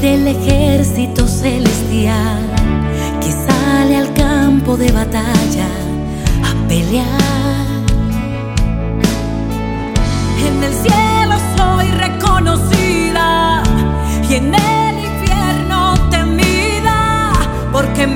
Del ejército celestial que sale al campo de batalla a pelear. En el cielo soy reconocida y en el infierno temida porque me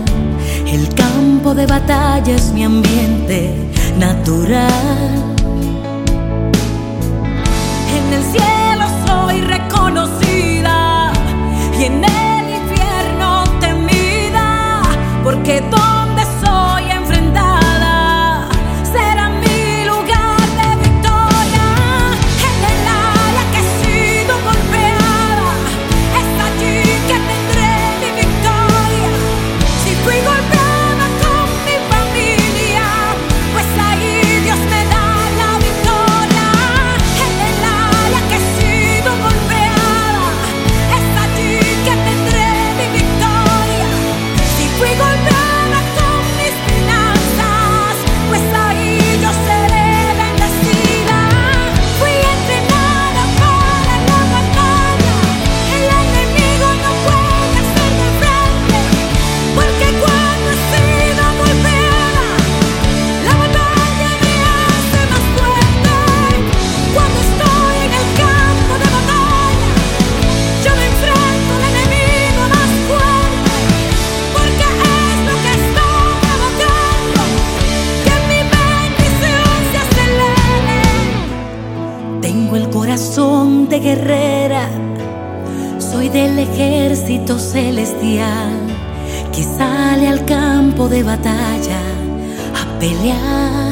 El campo de batalla es mi ambiente natural. En el cielo soy reconocida y en el infierno temida, porque todo Tengo el corazón de guerrera, soy del ejército celestial que sale al campo de batalla a pelear.